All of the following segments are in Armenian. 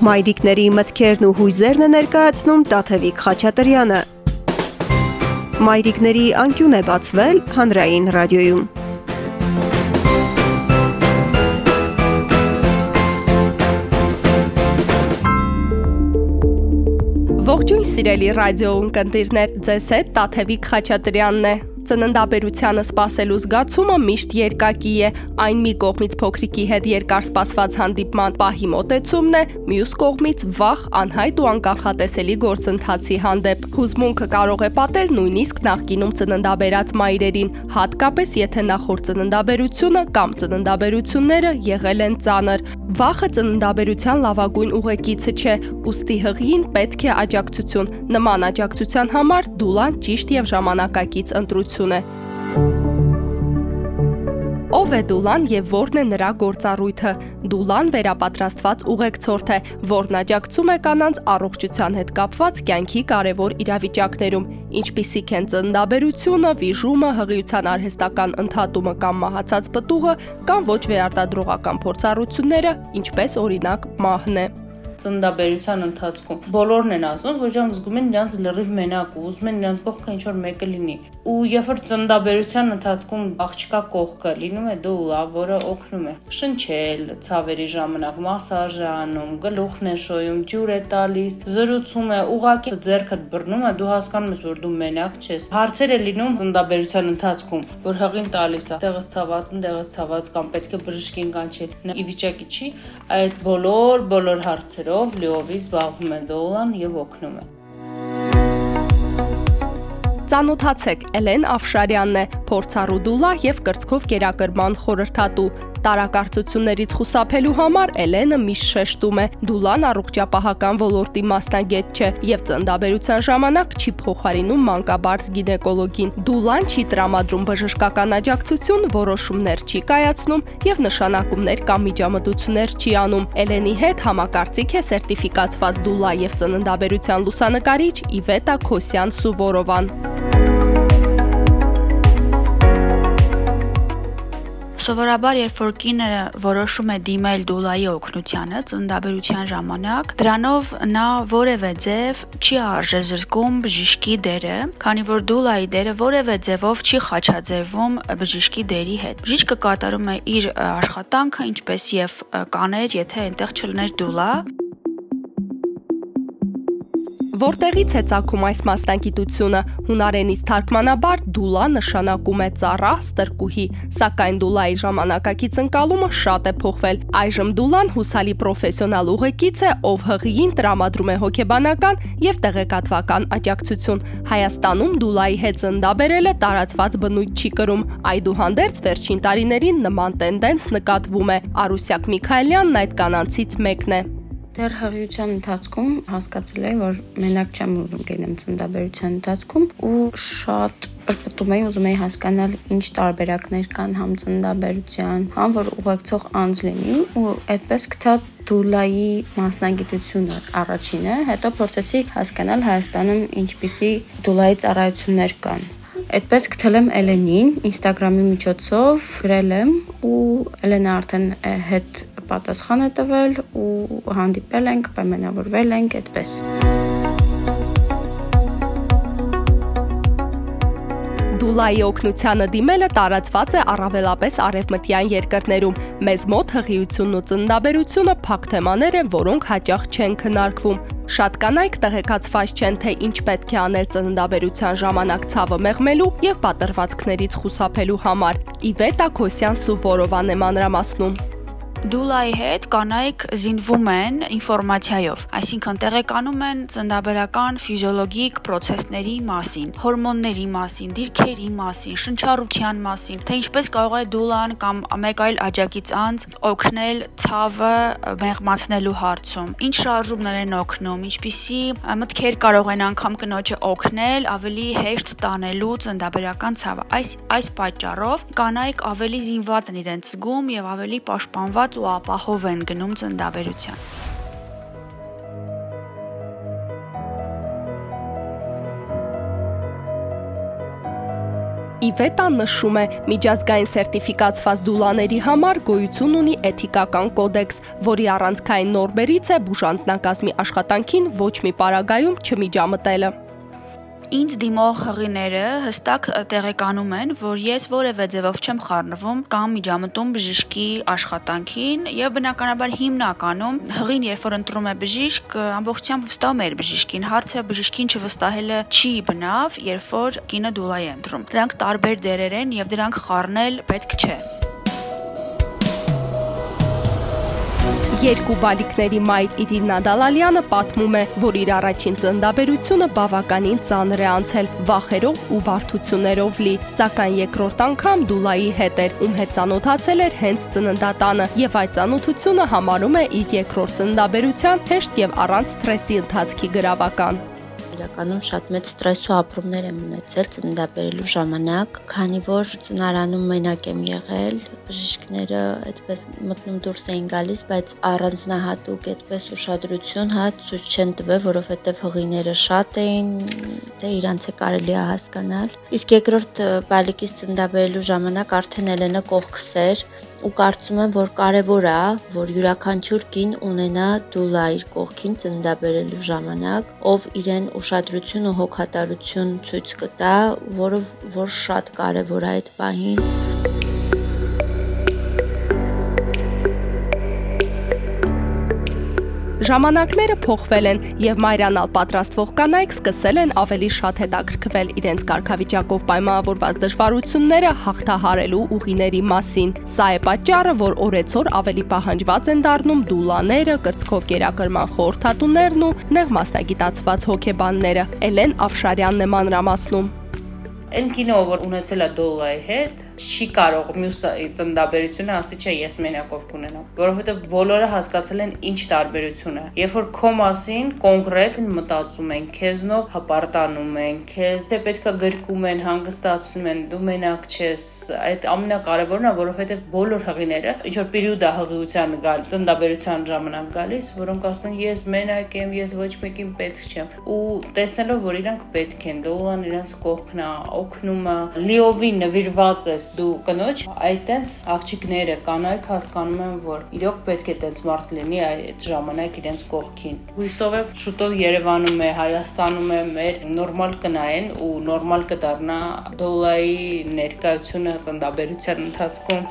Մայրիկների մտքերն ու հույզերն է ներկայացնում Տաթևիկ Խաչատրյանը։ Մայրիկների անկյուն է բացվել հանրային ռադիոյում։ Ողջույն սիրելի ռադիո ունկնդիրներ, ձեզ հետ Տաթևիկ Խաչատրյանն է։ Ծննդաբերությանը սпасելու զգացումը միշտ երկակի է։ Այն մի կողմից փոքրիկի հետ երկար սպասված հանդիպման պահի մոտեցումն է, մյուս կողմից վախ, անհայտ ու անկախատեսելի գործընթացի հանդեպ։ Հուզմունքը կարող է պատել նույնիսկ նախկինում ծննդաբերած մայրերին, հատկապես եթե նախորդ ծննդաբերությունը կամ ծննդաբերությունները եղել են ծանր։ Վախը ծննդաբերության լավագույն ուղեկիցը չէ, ուստի հղին պետք է աջակցություն։ Նման աջակցության համար դուլան ճիշտ եւ ժամանակակից ընտրություն տնտեսություն է։ Ով է Դուլան եւ ո՞րն է նրա գործառույթը։ Դուլան վերապատրաստված ուղեկցորդ է, որն աջակցում է կանանց առողջության հետ կապված կյանքի կարևոր իրավիճակներում, ինչպիսիք են ծննդաբերությունը, վիժումը, հղիության արհեստական ընդհատումը կամ մահացած պտուղը, կամ ոչ վերարտադրողական փորձառությունները, ինչպես օրինակ մահն է ծննդաբերության ընթացքում բոլորն են ասում, որ իրենք զգում են իրենց լրիվ մենակ ու ուզում են իրենց կողքը ինչ որ մեկը լինի։ Ու երբ որ ծննդաբերության ընթացքում աղջկա կողքը լինում է դուլա, որը օգնում է շնչել ցավերի ժամանակ, մասաժ անում, գլուխն է շոյում, ջուր է տալիս, զրուցում է, ուղակի ձեռքդ բռնում է, դու հասկանում ես, որ դու մենակ չես։ Հարցեր է լինում ծննդաբերության ընթացքում, որ հղին տալիս է, տեղս ցաված, ընդեղս ցաված կամ պետք է բժշկին կանչել։ Նա ի վիճակի չի այդ բոլոր բոլոր հարցերը հարցերով լիովի զբաղվում է Դոլան եւ օգնում է։ Ծանոթացեք, Էլեն Աֆշարյանն է, փորձառու դուլա եւ կրծքով կերակրման խորհրդատու։ Տարակարծություններից խուսափելու համար Էլենը միշտ շեշտում է. դուլան առողջապահական ոլորտի մասնագետ չէ եւ ծննդաբերության ժամանակ չի փոխարինում մանկաբարձ գինեկոլոգին։ Դուլան չի տրամադրում բժշկական աջակցություն, որոշումներ չի կայացնում եւ նշանակումներ կամ միջամտություններ չի անում։ Էլենի հետ համակարծիք է սերտիֆիկացված դուլա եւ ծննդաբերության լուսանկարիչ Իվետա Քոսյան Սուվորովան։ Սովորաբար, երբ որ կինը որոշում է դիմել դուլայի օգնությանը ծննդաբերության ժամանակ, դրանով նա որևէ ձև չի արժե զրկում բժիշկի դերը, քանի որ դուլայի դերը որևէ ձևով չի խաչաձևվում բժիշկի դերի հետ։ Բժիշկը կատարում է իր աշխատանքը, ինչպես եւ կաներ, եթե այնտեղ չլներ դուլա, Որտեղից է ցակում այս մասնագիտությունը։ Հունարենից թարգմանաբար դուլա նշանակում է ծառա, ստրկուհի, սակայն դուլայի ժամանակակից ընկալումը շատ է փոխվել։ Այժմ դուլան հուսալի պրոֆեսիոնալ ուղեկից է, ով հղիին տրամադրում է հոգեբանական եւ տեղեկատվական աջակցություն։ Հայաստանում դուլայի հետ ծնդաբերելը տարածված բնույթ չի կրում։ Այդուհանդերձ վերջին տարիներին նման տենդենց նկատվում է։ Արուսյակ Միքայելյանն այդ կանանցից մեկն է։ Դեռ հղիության ընթացքում հասկացել եմ, որ մենակ չեմ ուզում լինեմ ծննդաբերության ընթացքում ու շատ պրպտում էի, ուզում էի հասկանալ ինչ տարբերակներ կան համ ծննդաբերության, համ որ ուղեկցող անձ լինի ու այդպես գտա դուլայի մասնագիտությունը առաջինը, հետո փորձեցի հասկանալ Հայաստանում ինչպիսի դուլայի ծառայություններ կան Այդպես գտել եմ Էլենին Instagram-ի միջոցով, գրել եմ ու Էլենը արդեն հետ պատասխան է տվել ու հանդիպել ենք, պայմանավորվել ենք այդպես։ Դուլայի օգնությանը դիմելը տարածված է առավելապես արևմտյան երկրներում։ Մեզ մոտ հղիությունն ու ծննդաբերությունը փակ թեմաներ են, որոնք հաճախ չեն քննարկվում։ Շատ կանայք տեղեկացված չեն, թե ինչ պետք է անել ծննդաբերության ժամանակ ցավը մեղմելու եւ պատրվածքներից խուսափելու համար։ Իվետա Քոսյան Սուվորովան է մանրամասնում։ Դուլայի հետ կանայք զինվում են ինֆորմացիայով, այսինքն տեղեկանում են ծննդաբերական ֆիզիոլոգիկ process-ների մասին, հորմոնների մասին, դիրքերի մասին, շնչառության մասին, թե ինչպես կարող է դուլան կամ մեկ այլ աջակից անձ օգնել ցավը մեղմացնելու հարցում։ Ինչ շարժումներ են օգնում, ինչպիսի մտքեր կարող են անգամ կնոջը օգնել ավելի հեշտ տանելու ծննդաբերական ցավը։ Այս այս պատճառով կանայք ավելի զինված են իրենց զգում եւ ավելի պաշտպանված ստեղծված ու ապահով են գնում ծննդաբերության։ Իվետան նշում է, միջազգային սերտիֆիկացված դուլաների համար գոյություն ունի էթիկական կոդեքս, որի առանցքային նորմերից է բուժանձնակազմի աշխատանքին ոչ մի պարագայում չմիջամտելը ինձ դիմող հղիները հստակ տեղեկանում են, որ ես որևէ ձևով չեմ խառնվում կամ միջամտում բժշկի աշխատանքին եւ բնականաբար հիմնականում հղին երբ որ ընտրում է բժիշկ ամբողջությամբ վստահում է իր բժշկին հարցը բժշկին չվստահելը չի բնավ երբ որ կինը դուլա է ընտրում դրանք տարբեր դերեր են եւ դրանք խառնել պետք չէ Երկու բալիկների մայր Իրինա Դալալյանը պատմում է, որ իր առաջին ծննդաբերությունը բավականին ծանր է անցել, վախերով ու բարդություններով լի, սակայն երկրորդ անգամ Դուլայի հետ էր, ում հետ ծանոթացել էր հենց ծննդատանը, եւ այդ ծանոթությունը համարում է իր երկրորդ ծննդաբերության հեշտ եւ առանց սթրեսի ընթացքի գրավական իրականում շատ մեծ ստրես ու ապրումներ եմ ունեցել ծննդաբերելու ժամանակ, քանի որ ծնարանում մենակ եմ եղել, բժիշկները այդպես մտնում դուրս էին գալիս, բայց առանձնահատուկ այդպես ուշադրություն հա ցույց չեն տվել, որովհետև հղիները շատ էին, դե իրանց է կարելի է հասկանալ։ Իսկ երկրորդ բալիկից ծննդաբերելու ժամանակ արդեն Էլենը կողքս էր, ու կարծում եմ, որ կարևոր է, որ յուրաքանչյուր կին ունենա դուլա իր կողքին ծննդաբերելու ժամանակ, ով իրեն ուշադրություն ու հոգատարություն ցույց կտա, որը որ շատ կարևոր է այդ պահին։ Ժամանակները փոխվել են եւ մայրանալ պատրաստվող կանայք սկսել են ավելի շատ հետաքրքրվել իրենց կարգավիճակով պայմանավորված դժվարությունները հաղթահարելու ուղիների մասին։ Սա է պատճառը, որ օրեցօր ավելի պահանջված են դառնում դուլաները, կրծքով կերակրման խորհրդատուներն ու նեղ մասնագիտացված հոգեբանները։ Էլեն Աֆշարյանն է մանրամասնում։ Այն կինո, որ ունեցել է դոլայի հետ, չի կարող մյուս ծնդաբերությունը ասի չէ ես մենակով կունենամ որովհետև բոլորը հասկացել են ինչ տարբերություն է երբ որ քո մասին կոնկրետ մտածում են քեզնով հպարտանում են քեզ է պետքա գրկում են հանգստացնում են դու մենակ չես այդ ամենակարևորն է որովհետև բոլոր հղիները ինչ որ պերիոդ է հղիության գալ ծնդաբերության ժամանակ գալիս որոնք ասում են ես մենակ եմ ես ոչ մեկին պետք չեմ ու տեսնելով որ իրանք պետք են դոլան իրանք կողքն է օգնում է լիովին նվիրված ես դու կնոջ, այդ տենց աղջիկները, կանայք հասկանում են, որ իրոք պետք է տենց մարդ լինի այդ ժամանակ իրենց կողքին։ Հույսով եմ շուտով Երևանում է, Հայաստանում է մեր նորմալ կնայեն ու նորմալ կդառնա դոլայի ներկայությունը ծնդաբերության ընթացքում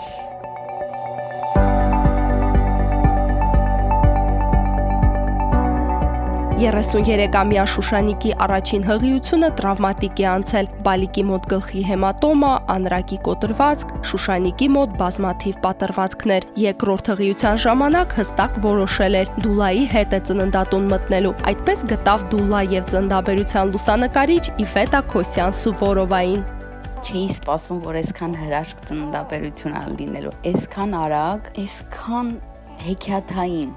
33-ամյա Շուշանիկի առաջին հղիությունը տրավմատիկ է անցել։ Բալիկի մոտ գլխի հեմատոմա, անրակի կոտրվածք, Շուշանիկի մոտ բազմաթիվ պատրվածքներ։ Երկրորդ հղիության ժամանակ հստակ որոշել էր Դուլայի հետ է ծննդատուն մտնելու։ Այդպես գտավ Դուլա եւ ծննդաբերության լուսանկարիչ Իվետա Քոսյան Սուվորովային չէի սպասում, որ այսքան հրաշք ծննդաբերություն ալ լինելու։ Այսքան արագ, այսքան հեքիաթային։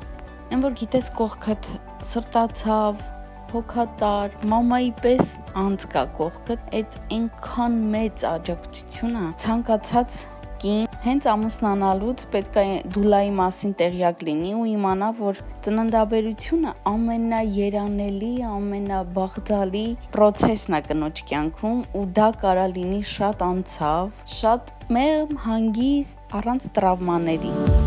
Այն որ գիտես կողքդ սրտացավ, հոգատար, մամայի պես անցկա կողքը, այդ այնքան մեծ աջակցությունը ցանկացած կին հենց ամուսնանալուց պետք է դուլայի մասին տեղյակ լինի ու իմանա, որ ծննդաբերությունը ամենաերանելի, ամենաբաղձալի process-ն է կնոջ կյանքում ու դա կարա լինի շատ անցավ, շատ մեղմ, հանգիստ, առանց տրավմաների։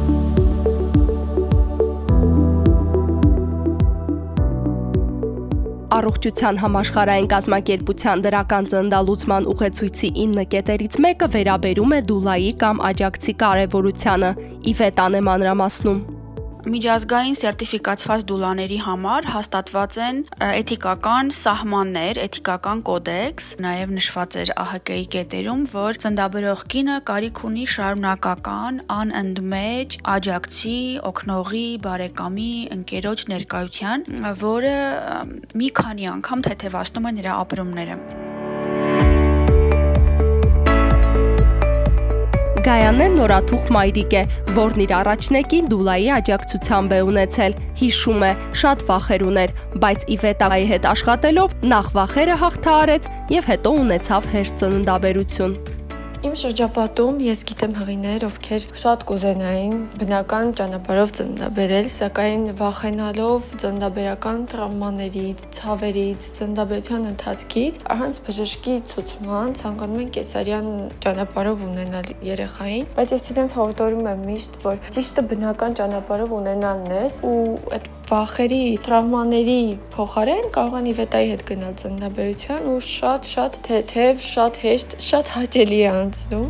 Առողջության համաշխարհային կազմակերպության դրական ծննդալուծման ուղեցույցի 9 կետերից մեկը վերաբերում է դուլայի կամ աջակցի կարևորությանը։ Իվետան է մանրամասնում միջազգային սերտիֆիկացված դուլաների համար հաստատված են էթիկական սահմաններ, էթիկական կոդեքս, նաև նշված էր ԱՀԿ-ի կետերում, որ ծնդաբերող կինը կարիք ունի շարունակական անընդմեջ աջակցի, օգնողի, բարեկամի, ընկերոջ ներկայության, որը մի քանի անգամ թեթևացնում է նրա ապրումները։ Գայանեն նորաթուխ մայրիկ է, որն իր առաջնեկին Դուլայի աջակցությամբ է ունեցել։ Հիշում է, շատ վախեր ուներ, բայց Իվետայի հետ աշխատելով նախ վախերը հաղթահարեց եւ հետո ունեցավ հեշտ ծննդաբերություն։ Իմ շրջապատում ես գիտեմ հղիներ, ովքեր շատ կուզենային բնական ճանապարհով ծննդաբերել, սակայն վախենալով ծննդաբերական տրավմաներից, ցավերից, ծննդաբերության ընթացքից առանց բժշկի ցուցման ցանկանում են կեսարյան ճանապարհով ունենալ երեխային, բայց ես իրենց հորդորում եմ միշտ, որ ճիշտը բնական ճանապարհով ունենալն է ու այդ վախերի, տրավմաների փոխարեն կարող են իվետայի հետ գնալ ծննդաբերության ու շատ-շատ թեթև, շատ հեշտ, շատ հաճելի է անցնում։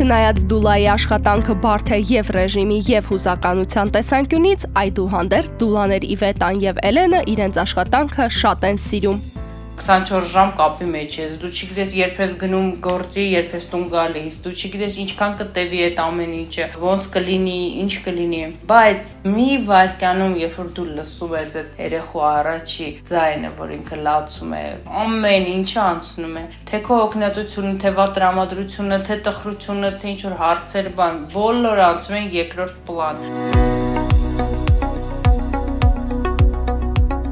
Չնայած դուլայի աշխատանքը բարդ է եւ ռեժիմի եւ հուզականության տեսանկյունից, այդուհանդերձ դուլաներ Իվետան եւ Էլենը իրենց աշխատանքը շատ են սիրում։ 24 ժամ կապի մեջ ես։ Դու չգիտես երբ ես գնում գործի, երբ ես տուն գալիս։ Դու չգիտես ինչքան կտևի այդ ամեն ինչը, ոնց կլինի, ինչ կլինի։ Բայց մի վայրկյանում, երբ որ դու լսում ես այդ երեխու առաջի ձայնը, որ ինքը լացում է, ամեն ինչը անցնում է, թե քո օգնատությունը, թե վատ տրամադրությունը, թե տխրությունը, թե ինչ որ հարցեր բան, բոլորը անցում են երկրորդ պլան։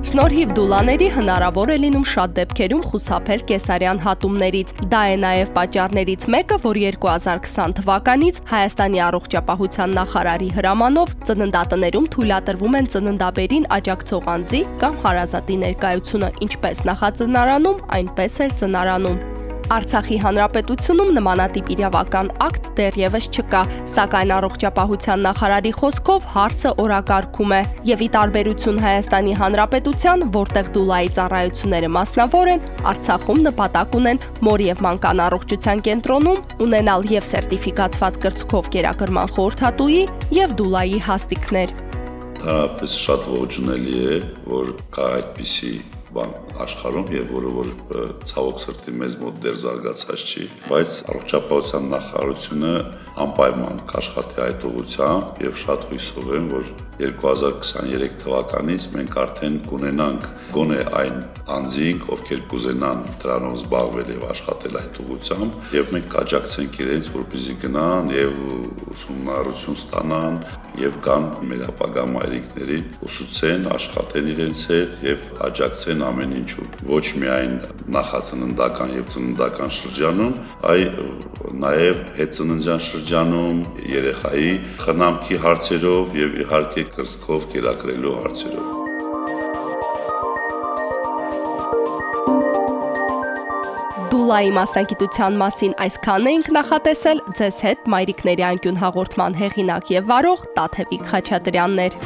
Շնորհիվ դուլաների հնարավոր է լինում շատ դեպքերում խուսափել կեսարյան հատումներից։ Դա է նաև պատճառներից մեկը, որ 2020 թվականից Հայաստանի առողջապահության նախարարի հրամանով ծննդատներում թույլատրվում են ծննդաբերին աջակցող անձի կամ հարազատի ներկայությունը ինչպես նախածնարանում, այնպես էլ ծնարանում։ Արցախի հանրապետությունում նմանատիպ իրավական ակտ դեռևս չկա, սակայն առողջապահության նախարարի խոսքով հարցը օրակարգում է եւ ի տարբերություն Հայաստանի հանրապետության, որտեղ դուլայի ծառայությունները մասնավոր են, Արցախում նպատակ ունեն մոր եւ մանկան առողջության կենտրոնում ունենալ եւ սերտիֆիկացված կրծքով կերակրման խորհրդատուի եւ դուլայի հաստիկներ։ Հարաբերս շատ ողջունելի է, որ կա այդպիսի բան աշխարհում եւ որը որ ցավոք սրտի մեզ մոտ դեռ զարգացած չի, բայց առողջապահության նախարարությունը անպայման կաշխատի այդ ուղղությամբ եւ շատ հույսով եմ, որ 2023 թվականից մենք արդեն կունենանք գոնե այն անձինք, ովքեր կուզենան դրանով զբաղվել եւ աշխատել այդ ուղղությամբ եւ մենք կաջակցենք իրենց, որպեսզի գնան եւ ուսումնառություն ստանան եւ կան մեր ապագա մայրիկներին ուսուցեն, աշխատեն իրենց հետ եւ աջակցեն ամեն ինչում ոչ միայն նախածննդական եւ ծննդական շրջանում, այլ նաեւ հետծննդյան շրջանում երեխայի խնամքի հարցերով եւ իհարկե կրսկով կերակրելու հարցերով։ Դուլայի մասնագիտության մասին այսքանն էինք նախատեսել ձեզ հետ Մայրիկների անկյուն հաղորդման հեղինակ եւ վարող Տաթևիկ Խաչատրյաններ։